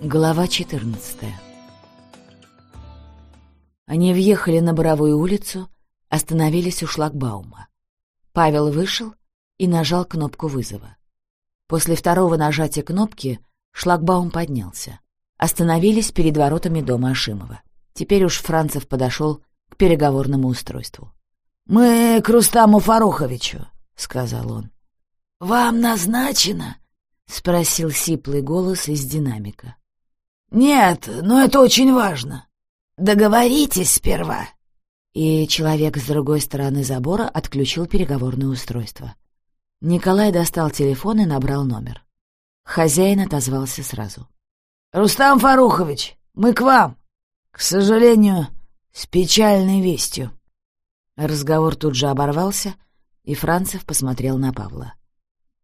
Глава 14 Они въехали на Боровую улицу, остановились у шлагбаума. Павел вышел и нажал кнопку вызова. После второго нажатия кнопки шлагбаум поднялся. Остановились перед воротами дома Ашимова. Теперь уж Францев подошел к переговорному устройству. «Мы к Рустаму Фаруховичу», — сказал он. «Вам назначено?» — спросил сиплый голос из динамика. «Нет, но это очень важно. Договоритесь сперва». И человек с другой стороны забора отключил переговорное устройство. Николай достал телефон и набрал номер. Хозяин отозвался сразу. «Рустам Фарухович, мы к вам. К сожалению, с печальной вестью». Разговор тут же оборвался, и Францев посмотрел на Павла.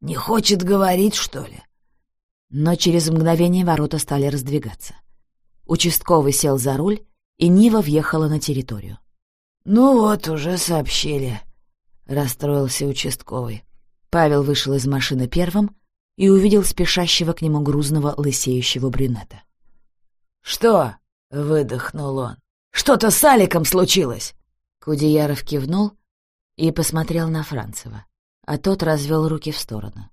«Не хочет говорить, что ли?» Но через мгновение ворота стали раздвигаться. Участковый сел за руль, и Нива въехала на территорию. «Ну вот, уже сообщили», — расстроился участковый. Павел вышел из машины первым и увидел спешащего к нему грузного лысеющего брюнета. «Что?» — выдохнул он. «Что-то с Аликом случилось!» Кудеяров кивнул и посмотрел на Францева, а тот развел руки в сторону.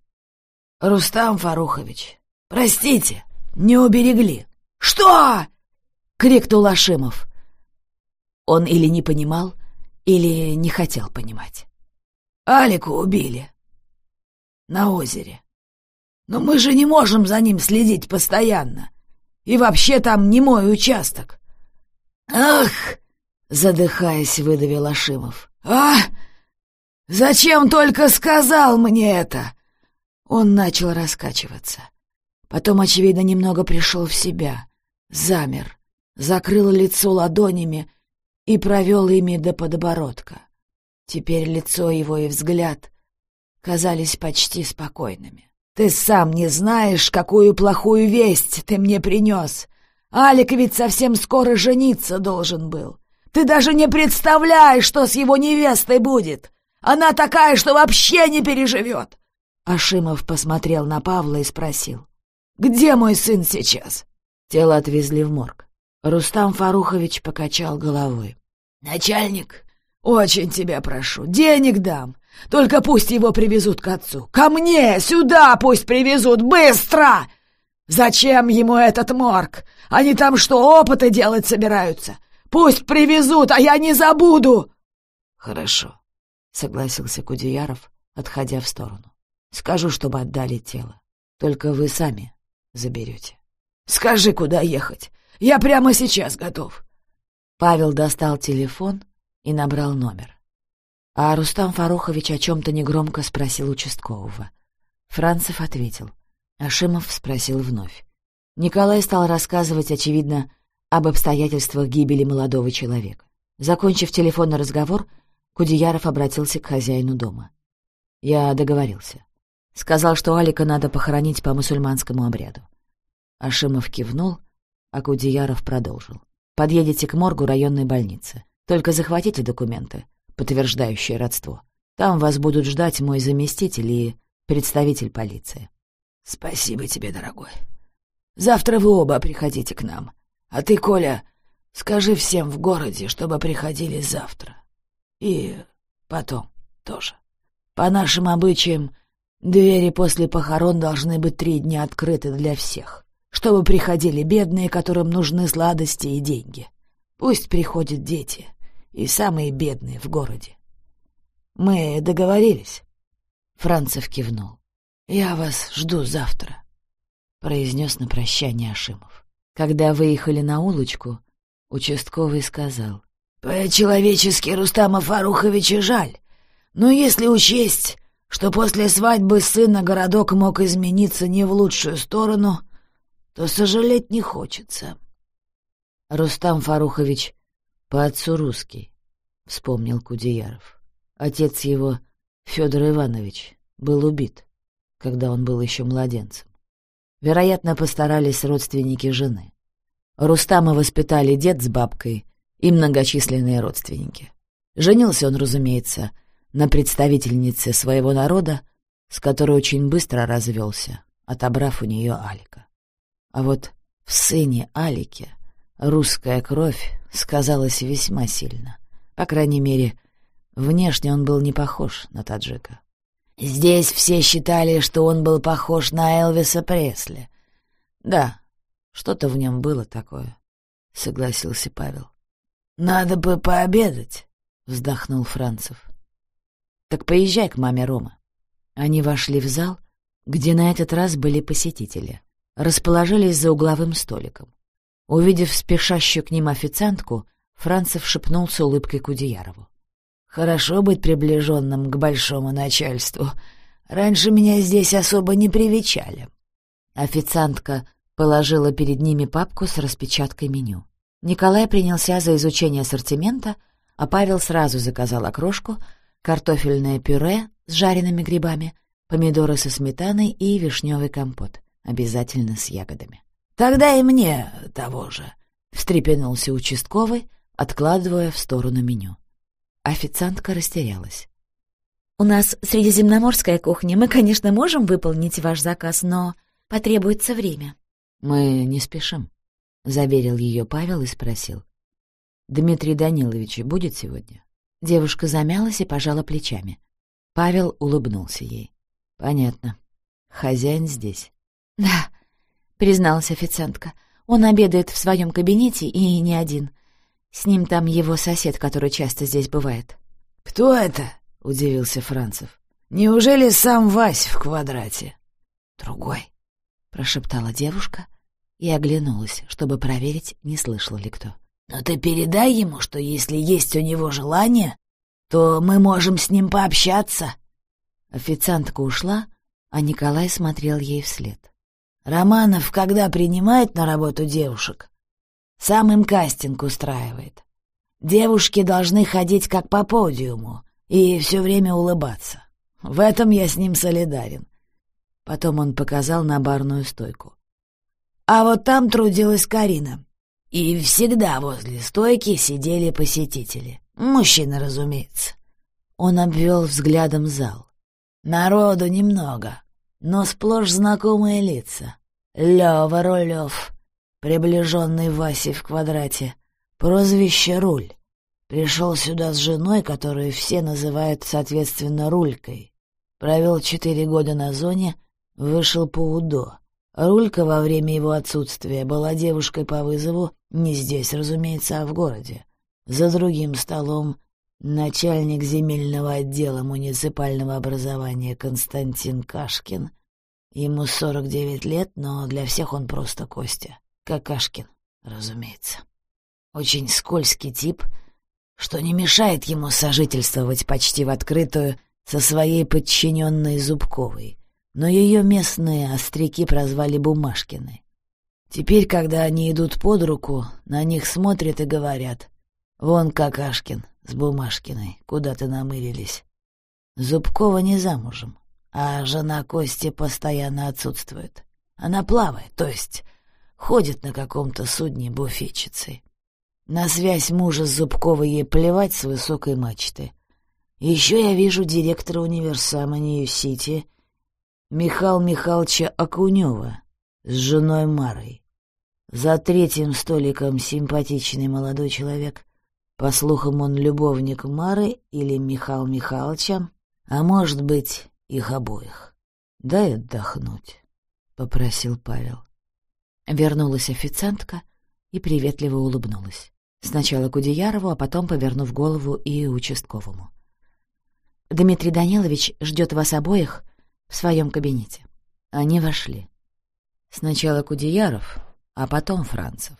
«Рустам Фарухович, «Простите, не уберегли». «Что?» — крикнул Ашимов. Он или не понимал, или не хотел понимать. «Алику убили. На озере. Но мы же не можем за ним следить постоянно. И вообще там не мой участок». «Ах!» — задыхаясь, выдавил Ашимов. «А! Зачем только сказал мне это?» Он начал раскачиваться. Потом, очевидно, немного пришел в себя, замер, закрыл лицо ладонями и провел ими до подбородка. Теперь лицо его и взгляд казались почти спокойными. «Ты сам не знаешь, какую плохую весть ты мне принес. Алик ведь совсем скоро жениться должен был. Ты даже не представляешь, что с его невестой будет. Она такая, что вообще не переживет!» Ашимов посмотрел на Павла и спросил. Где мой сын сейчас?» Тело отвезли в морг. Рустам Фарухович покачал головой. «Начальник, очень тебя прошу, денег дам. Только пусть его привезут к отцу. Ко мне, сюда пусть привезут, быстро! Зачем ему этот морг? Они там что, опыты делать собираются? Пусть привезут, а я не забуду!» «Хорошо», — согласился Кудеяров, отходя в сторону. «Скажу, чтобы отдали тело. Только вы сами заберете. Скажи, куда ехать. Я прямо сейчас готов. Павел достал телефон и набрал номер. А Рустам Фарухович о чем-то негромко спросил участкового. Францев ответил. Ашимов спросил вновь. Николай стал рассказывать, очевидно, об обстоятельствах гибели молодого человека. Закончив телефонный разговор, Кудеяров обратился к хозяину дома. Я договорился. Сказал, что Алика надо похоронить по мусульманскому обряду. Ашимов кивнул, а Кудеяров продолжил. «Подъедете к моргу районной больницы. Только захватите документы, подтверждающие родство. Там вас будут ждать мой заместитель и представитель полиции». «Спасибо тебе, дорогой. Завтра вы оба приходите к нам. А ты, Коля, скажи всем в городе, чтобы приходили завтра. И потом тоже. По нашим обычаям, Двери после похорон должны быть три дня открыты для всех, чтобы приходили бедные, которым нужны сладости и деньги. Пусть приходят дети и самые бедные в городе. Мы договорились?» Францев кивнул. «Я вас жду завтра», — произнес на прощание Ашимов. Когда выехали на улочку, участковый сказал. «По-человечески Рустама Фаруховича жаль, но если учесть, что после свадьбы сына городок мог измениться не в лучшую сторону, то сожалеть не хочется. Рустам Фарухович по отцу русский, — вспомнил Кудеяров. Отец его, Федор Иванович, был убит, когда он был еще младенцем. Вероятно, постарались родственники жены. Рустама воспитали дед с бабкой и многочисленные родственники. Женился он, разумеется, на представительнице своего народа, с которой очень быстро развелся, отобрав у нее Алика. А вот в сыне Алике русская кровь сказалась весьма сильно. По крайней мере, внешне он был не похож на таджика. Здесь все считали, что он был похож на Элвиса Пресли. Да, что-то в нем было такое, — согласился Павел. «Надо бы пообедать», — вздохнул Францев. «Так поезжай к маме Рома». Они вошли в зал, где на этот раз были посетители. Расположились за угловым столиком. Увидев спешащую к ним официантку, Францев шепнул с улыбкой Кудеярову. «Хорошо быть приближенным к большому начальству. Раньше меня здесь особо не привечали». Официантка положила перед ними папку с распечаткой меню. Николай принялся за изучение ассортимента, а Павел сразу заказал окрошку, картофельное пюре с жареными грибами, помидоры со сметаной и вишневый компот, обязательно с ягодами. «Тогда и мне того же», — встрепенулся участковый, откладывая в сторону меню. Официантка растерялась. «У нас средиземноморская кухня. Мы, конечно, можем выполнить ваш заказ, но потребуется время». «Мы не спешим», — заверил ее Павел и спросил. «Дмитрий Данилович будет сегодня?» Девушка замялась и пожала плечами. Павел улыбнулся ей. «Понятно. Хозяин здесь». «Да», — призналась официантка. «Он обедает в своем кабинете и не один. С ним там его сосед, который часто здесь бывает». «Кто это?» — удивился Францев. «Неужели сам Вась в квадрате?» «Другой», — прошептала девушка и оглянулась, чтобы проверить, не слышал ли кто. «Но ты передай ему, что если есть у него желание, то мы можем с ним пообщаться». Официантка ушла, а Николай смотрел ей вслед. «Романов, когда принимает на работу девушек, сам им кастинг устраивает. Девушки должны ходить как по подиуму и все время улыбаться. В этом я с ним солидарен». Потом он показал на барную стойку. А вот там трудилась Карина. И всегда возле стойки сидели посетители. Мужчины, разумеется. Он обвел взглядом зал. Народу немного, но сплошь знакомые лица. Лёва Рулёв, приближенный Васе в квадрате, прозвище Руль. Пришел сюда с женой, которую все называют, соответственно, Рулькой. Провел четыре года на зоне, вышел по УДО. Рулька во время его отсутствия была девушкой по вызову, не здесь, разумеется, а в городе. За другим столом начальник земельного отдела муниципального образования Константин Кашкин. Ему 49 лет, но для всех он просто Костя. Какашкин, разумеется. Очень скользкий тип, что не мешает ему сожительствовать почти в открытую со своей подчиненной Зубковой но ее местные остряки прозвали Бумашкины. Теперь, когда они идут под руку, на них смотрят и говорят «Вон Какашкин с Бумашкиной, куда-то намылились». Зубкова не замужем, а жена Кости постоянно отсутствует. Она плавает, то есть ходит на каком-то судне буфетчицей. На связь мужа с Зубковой ей плевать с высокой мачты. Еще я вижу директора универсама Нью-Сити — Михаил Михайловича Окунева с женой Марой. За третьим столиком симпатичный молодой человек. По слухам, он любовник Мары или Михаил Михайловича, а может быть, их обоих. «Дай отдохнуть», — попросил Павел. Вернулась официантка и приветливо улыбнулась. Сначала Кудеярову, а потом повернув голову и участковому. «Дмитрий Данилович ждет вас обоих в своем кабинете. Они вошли. Сначала Кудеяров, а потом Францев.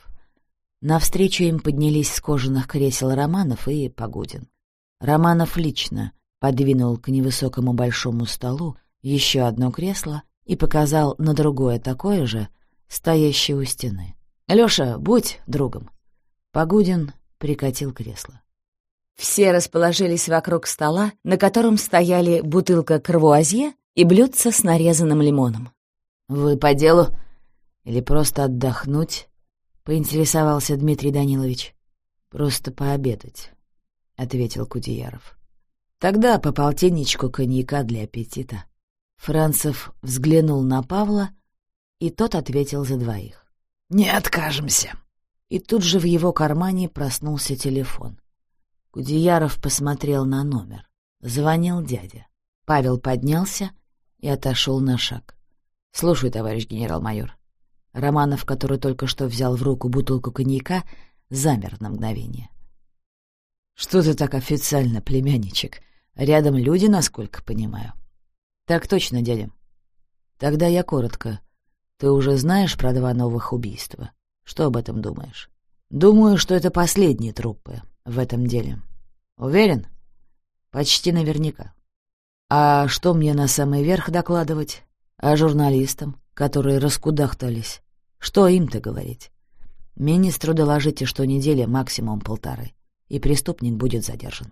Навстречу им поднялись с кожаных кресел Романов и Погудин. Романов лично подвинул к невысокому большому столу еще одно кресло и показал на другое такое же, стоящее у стены. «Лёша, будь другом». Погудин прикатил кресло. Все расположились вокруг стола, на котором стояли бутылка кровуазье и блюдце с нарезанным лимоном. «Вы по делу или просто отдохнуть?» — поинтересовался Дмитрий Данилович. «Просто пообедать», — ответил Кудеяров. «Тогда по полтинничку коньяка для аппетита». Францев взглянул на Павла, и тот ответил за двоих. «Не откажемся». И тут же в его кармане проснулся телефон. Кудеяров посмотрел на номер. Звонил дядя. Павел поднялся и отошел на шаг. «Слушай, товарищ генерал-майор». Романов, который только что взял в руку бутылку коньяка, замер на мгновение. «Что ты так официально, племянничек? Рядом люди, насколько понимаю». «Так точно, дядя». «Тогда я коротко. Ты уже знаешь про два новых убийства? Что об этом думаешь?» «Думаю, что это последние трупы в этом деле». «Уверен?» «Почти наверняка». «А что мне на самый верх докладывать? А журналистам, которые раскудахтались? Что им-то говорить? Министру доложите, что неделя максимум полторы, и преступник будет задержан.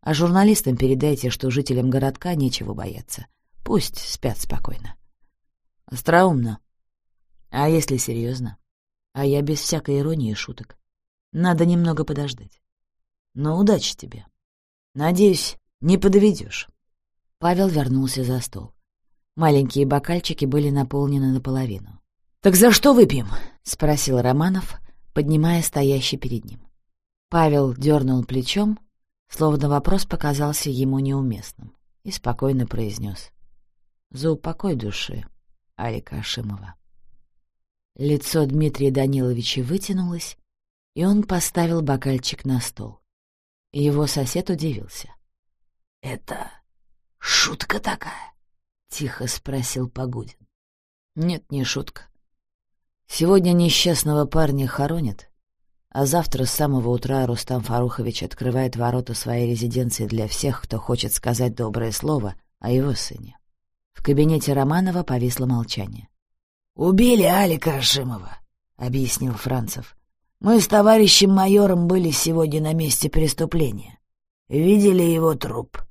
А журналистам передайте, что жителям городка нечего бояться. Пусть спят спокойно. Остроумно. А если серьезно? А я без всякой иронии и шуток. Надо немного подождать. Но удачи тебе. Надеюсь, не подведешь. Павел вернулся за стол. Маленькие бокальчики были наполнены наполовину. «Так за что выпьем?» — спросил Романов, поднимая стоящий перед ним. Павел дернул плечом, словно вопрос показался ему неуместным, и спокойно произнес. «За упокой души, Алика Ашимова». Лицо Дмитрия Даниловича вытянулось, и он поставил бокальчик на стол. Его сосед удивился. «Это шутка такая?» — тихо спросил Погудин. «Нет, не шутка. Сегодня несчастного парня хоронят, а завтра с самого утра Рустам Фарухович открывает ворота своей резиденции для всех, кто хочет сказать доброе слово о его сыне. В кабинете Романова повисло молчание. «Убили Алика Ашимова», — объяснил Францев. «Мы с товарищем майором были сегодня на месте преступления. Видели его труп».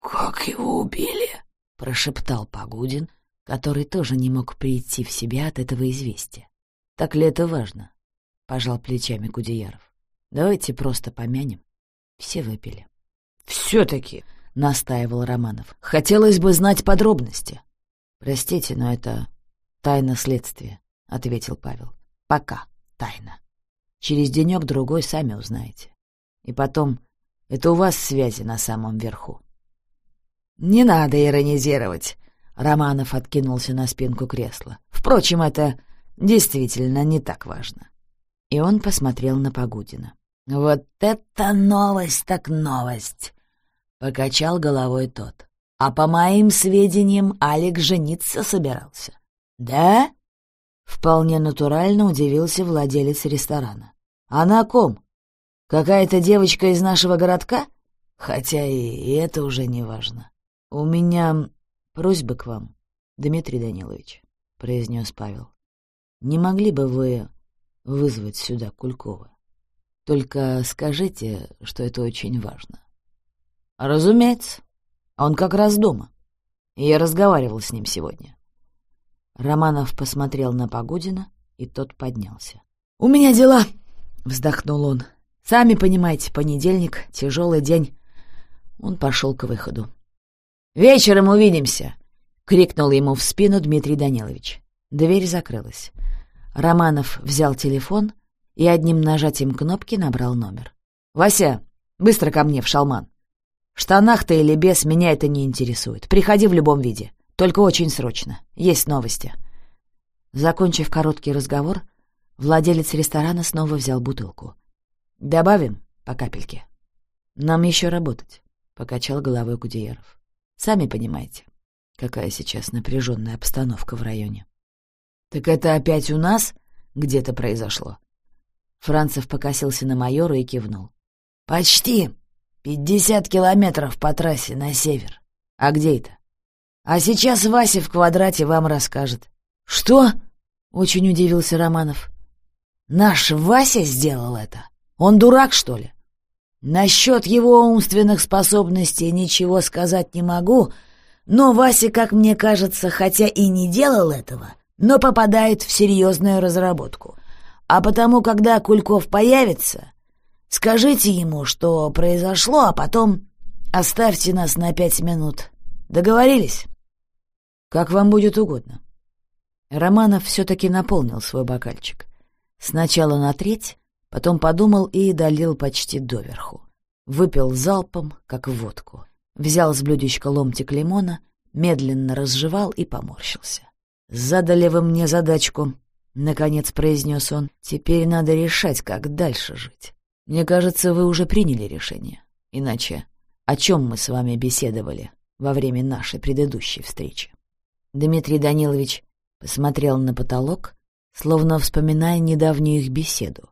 «Как его убили?» — прошептал Погудин, который тоже не мог прийти в себя от этого известия. «Так ли это важно?» — пожал плечами Кудеяров. «Давайте просто помянем. Все выпили». «Все-таки», — настаивал Романов, — «хотелось бы знать подробности». «Простите, но это тайна следствия», — ответил Павел. «Пока тайна. Через денек-другой сами узнаете. И потом, это у вас связи на самом верху». «Не надо иронизировать», Романов откинулся на спинку кресла. «Впрочем, это действительно не так важно». И он посмотрел на Погудина. «Вот это новость так новость!» — покачал головой тот. «А по моим сведениям, Алик жениться собирался». «Да?» — вполне натурально удивился владелец ресторана. «А на ком? Какая-то девочка из нашего городка? Хотя и это уже не важно. У меня «Просьба к вам, Дмитрий Данилович», — произнес Павел. «Не могли бы вы вызвать сюда Кулькова? Только скажите, что это очень важно». «Разумеется. Он как раз дома. Я разговаривал с ним сегодня». Романов посмотрел на Погодина, и тот поднялся. «У меня дела!» — вздохнул он. «Сами понимаете, понедельник, тяжелый день». Он пошел к выходу. «Вечером увидимся!» — крикнул ему в спину Дмитрий Данилович. Дверь закрылась. Романов взял телефон и одним нажатием кнопки набрал номер. «Вася, быстро ко мне в шалман. В штанах ты или без, меня это не интересует. Приходи в любом виде. Только очень срочно. Есть новости». Закончив короткий разговор, владелец ресторана снова взял бутылку. «Добавим по капельке?» «Нам еще работать», — покачал головой Кудеяров. Сами понимаете, какая сейчас напряженная обстановка в районе. «Так это опять у нас где-то произошло?» Францев покосился на майора и кивнул. «Почти. Пятьдесят километров по трассе на север. А где это?» «А сейчас Вася в квадрате вам расскажет». «Что?» — очень удивился Романов. «Наш Вася сделал это? Он дурак, что ли?» Насчет его умственных способностей ничего сказать не могу, но Вася, как мне кажется, хотя и не делал этого, но попадает в серьезную разработку. А потому, когда Кульков появится, скажите ему, что произошло, а потом оставьте нас на пять минут. Договорились? Как вам будет угодно. Романов все-таки наполнил свой бокальчик. Сначала на треть, потом подумал и долил почти доверху. Выпил залпом, как водку. Взял с блюдечка ломтик лимона, медленно разжевал и поморщился. «Задали вы мне задачку», — наконец произнес он. «Теперь надо решать, как дальше жить. Мне кажется, вы уже приняли решение. Иначе о чем мы с вами беседовали во время нашей предыдущей встречи?» Дмитрий Данилович посмотрел на потолок, словно вспоминая недавнюю их беседу,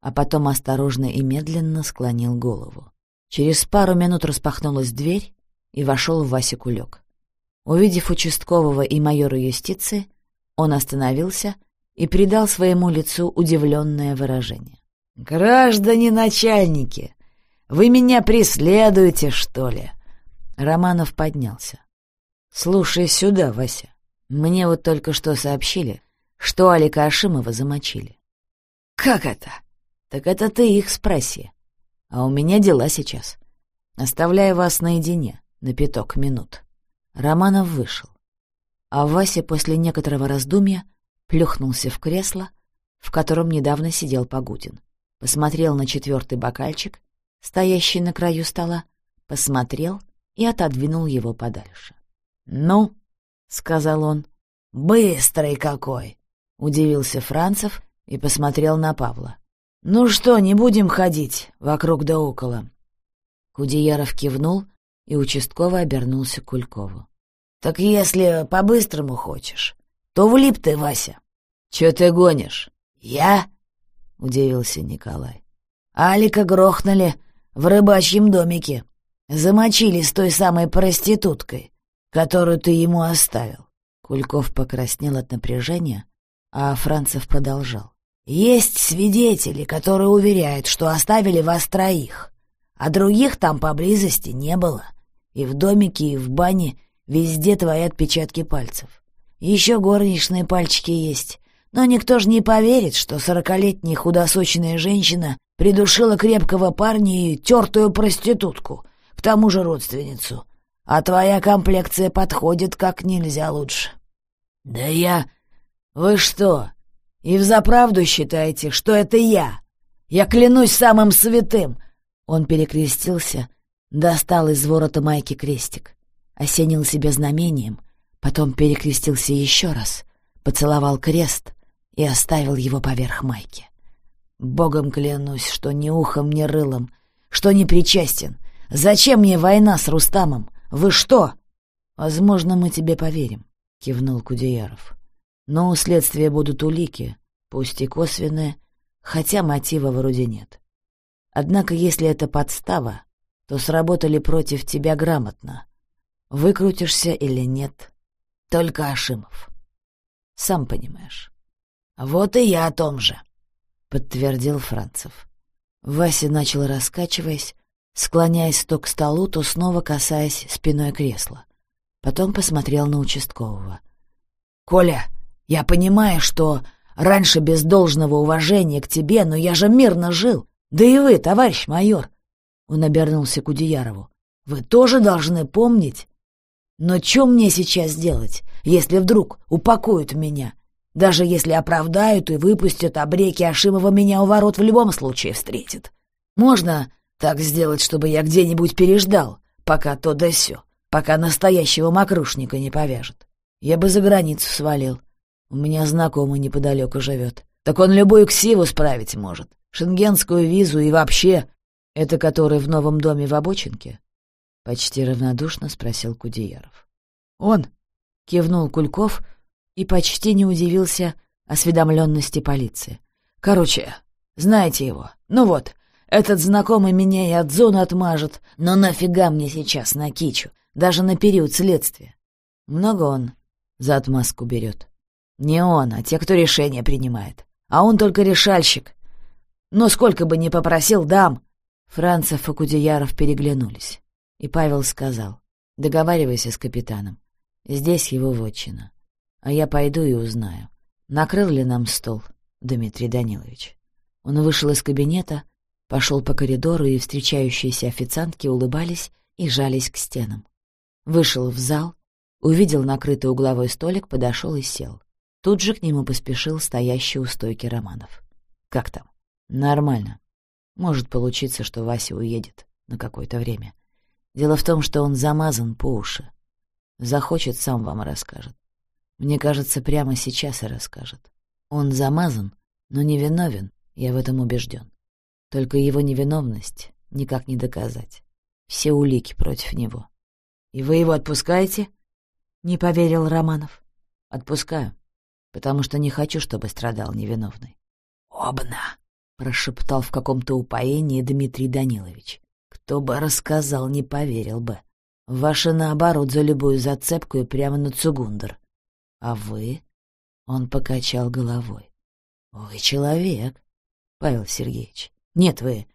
а потом осторожно и медленно склонил голову. Через пару минут распахнулась дверь, и вошел Вася Кулек. Увидев участкового и майора юстиции, он остановился и придал своему лицу удивленное выражение. «Граждане начальники, вы меня преследуете, что ли?» Романов поднялся. «Слушай сюда, Вася, мне вот только что сообщили, что Алика Ашимова замочили». «Как это?» «Так это ты их спроси. А у меня дела сейчас. Оставляю вас наедине на пяток минут». Романов вышел. А Вася после некоторого раздумья плюхнулся в кресло, в котором недавно сидел Погудин. Посмотрел на четвертый бокальчик, стоящий на краю стола, посмотрел и отодвинул его подальше. «Ну», — сказал он, — «быстрый какой!» — удивился Францев и посмотрел на Павла. «Ну что, не будем ходить вокруг да около?» Кудеяров кивнул и участково обернулся к Кулькову. «Так если по-быстрому хочешь, то влип ты, Вася». «Чё ты гонишь?» «Я?» — удивился Николай. «Алика грохнули в рыбачьем домике. Замочили с той самой проституткой, которую ты ему оставил». Кульков покраснел от напряжения, а Францев продолжал. «Есть свидетели, которые уверяют, что оставили вас троих, а других там поблизости не было. И в домике, и в бане везде твои отпечатки пальцев. Еще горничные пальчики есть, но никто же не поверит, что сорокалетняя худосочная женщина придушила крепкого парня и тертую проститутку, к тому же родственницу. А твоя комплекция подходит как нельзя лучше. Да я... Вы что, и взаправду считаете, что это я? Я клянусь самым святым!» Он перекрестился, достал из ворота майки крестик, осенил себе знамением, потом перекрестился еще раз, поцеловал крест и оставил его поверх майки. «Богом клянусь, что ни ухом, ни рылом, что не причастен. Зачем мне война с Рустамом? Вы что?» «Возможно, мы тебе поверим», — кивнул Кудеяров. «Но у следствия будут улики, пусть и косвенные, хотя мотива вроде нет. Однако, если это подстава, то сработали против тебя грамотно. Выкрутишься или нет, только Ашимов. Сам понимаешь. «Вот и я о том же», — подтвердил Францев. Вася начал раскачиваясь, склоняясь то к столу, то снова касаясь спиной кресла. Потом посмотрел на участкового. «Коля, я понимаю, что раньше без должного уважения к тебе, но я же мирно жил. Да и вы, товарищ майор, он обернулся к Удиярову. Вы тоже должны помнить. Но что мне сейчас делать, если вдруг упакуют меня? Даже если оправдают и выпустят, а Бреки Ашимова меня у ворот в любом случае встретит. Можно так сделать, чтобы я где-нибудь переждал, пока то да сё, пока настоящего мокрушника не повяжет. Я бы за границу свалил. У меня знакомый неподалеку живет. Так он любую ксиву справить может шенгенскую визу и вообще... Это который в новом доме в Обочинке? Почти равнодушно спросил Кудеяров. Он кивнул Кульков и почти не удивился осведомленности полиции. Короче, знаете его. Ну вот, этот знакомый меня и от зоны отмажет, но нафига мне сейчас на кичу, даже на период следствия? Много он за отмазку берет? Не он, а те, кто решение принимает. А он только решальщик, но сколько бы ни попросил, дам!» Францев и Кудеяров переглянулись. И Павел сказал, «Договаривайся с капитаном. Здесь его вотчина. А я пойду и узнаю, накрыл ли нам стол Дмитрий Данилович». Он вышел из кабинета, пошел по коридору, и встречающиеся официантки улыбались и жались к стенам. Вышел в зал, увидел накрытый угловой столик, подошел и сел. Тут же к нему поспешил стоящий у стойки Романов. Как там? Нормально. Может получиться, что Вася уедет на какое-то время. Дело в том, что он замазан по уши. Захочет, сам вам расскажет. Мне кажется, прямо сейчас и расскажет. Он замазан, но не виновен, я в этом убежден. Только его невиновность никак не доказать. Все улики против него. «И вы его отпускаете?» — не поверил Романов. «Отпускаю, потому что не хочу, чтобы страдал невиновный». «Обна!» — прошептал в каком-то упоении Дмитрий Данилович. «Кто бы рассказал, не поверил бы. Ваши, наоборот, за любую зацепку и прямо на Цугундер. А вы?» — он покачал головой. «Вы человек, Павел Сергеевич. Нет, вы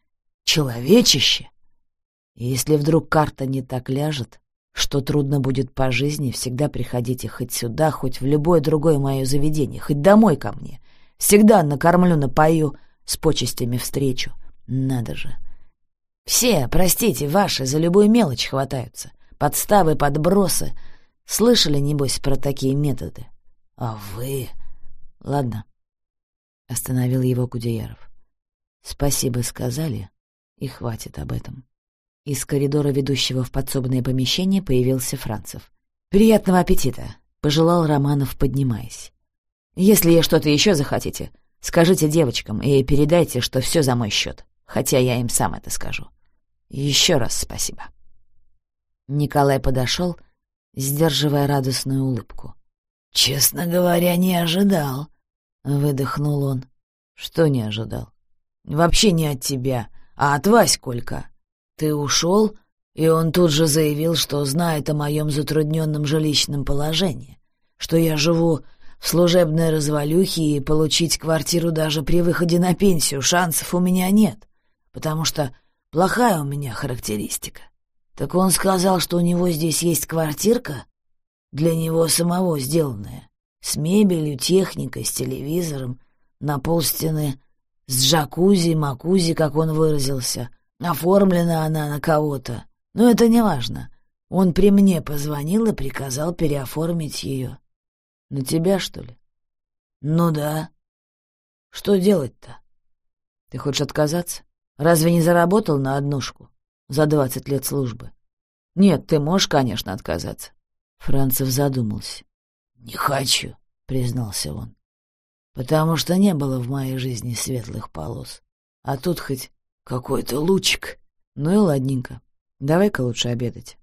человечище. Если вдруг карта не так ляжет, что трудно будет по жизни, всегда приходите хоть сюда, хоть в любое другое мое заведение, хоть домой ко мне. Всегда накормлю, напою, с почестями встречу. Надо же. Все, простите, ваши за любую мелочь хватаются. Подставы, подбросы. Слышали, небось, про такие методы? А вы... Ладно. Остановил его Кудеяров. Спасибо сказали, и хватит об этом. Из коридора, ведущего в подсобное помещение, появился Францев. «Приятного аппетита!» — пожелал Романов, поднимаясь. «Если что-то еще захотите, скажите девочкам и передайте, что все за мой счет, хотя я им сам это скажу. Еще раз спасибо». Николай подошел, сдерживая радостную улыбку. «Честно говоря, не ожидал», — выдохнул он. «Что не ожидал?» «Вообще не от тебя, а от Вась Колька. Ты ушел, и он тут же заявил, что знает о моем затрудненном жилищном положении, что я живу в служебной развалюхе и получить квартиру даже при выходе на пенсию шансов у меня нет, потому что плохая у меня характеристика. Так он сказал, что у него здесь есть квартирка, для него самого сделанная, с мебелью, техникой, с телевизором, на полстены, с джакузи, макузи, как он выразился — Оформлена она на кого-то, но это не важно. Он при мне позвонил и приказал переоформить ее. На тебя, что ли? Ну да. Что делать-то? Ты хочешь отказаться? Разве не заработал на однушку за двадцать лет службы? Нет, ты можешь, конечно, отказаться. Францев задумался. Не хочу, признался он. Потому что не было в моей жизни светлых полос. А тут хоть какой-то лучик. Ну и ладненько. Давай-ка лучше обедать.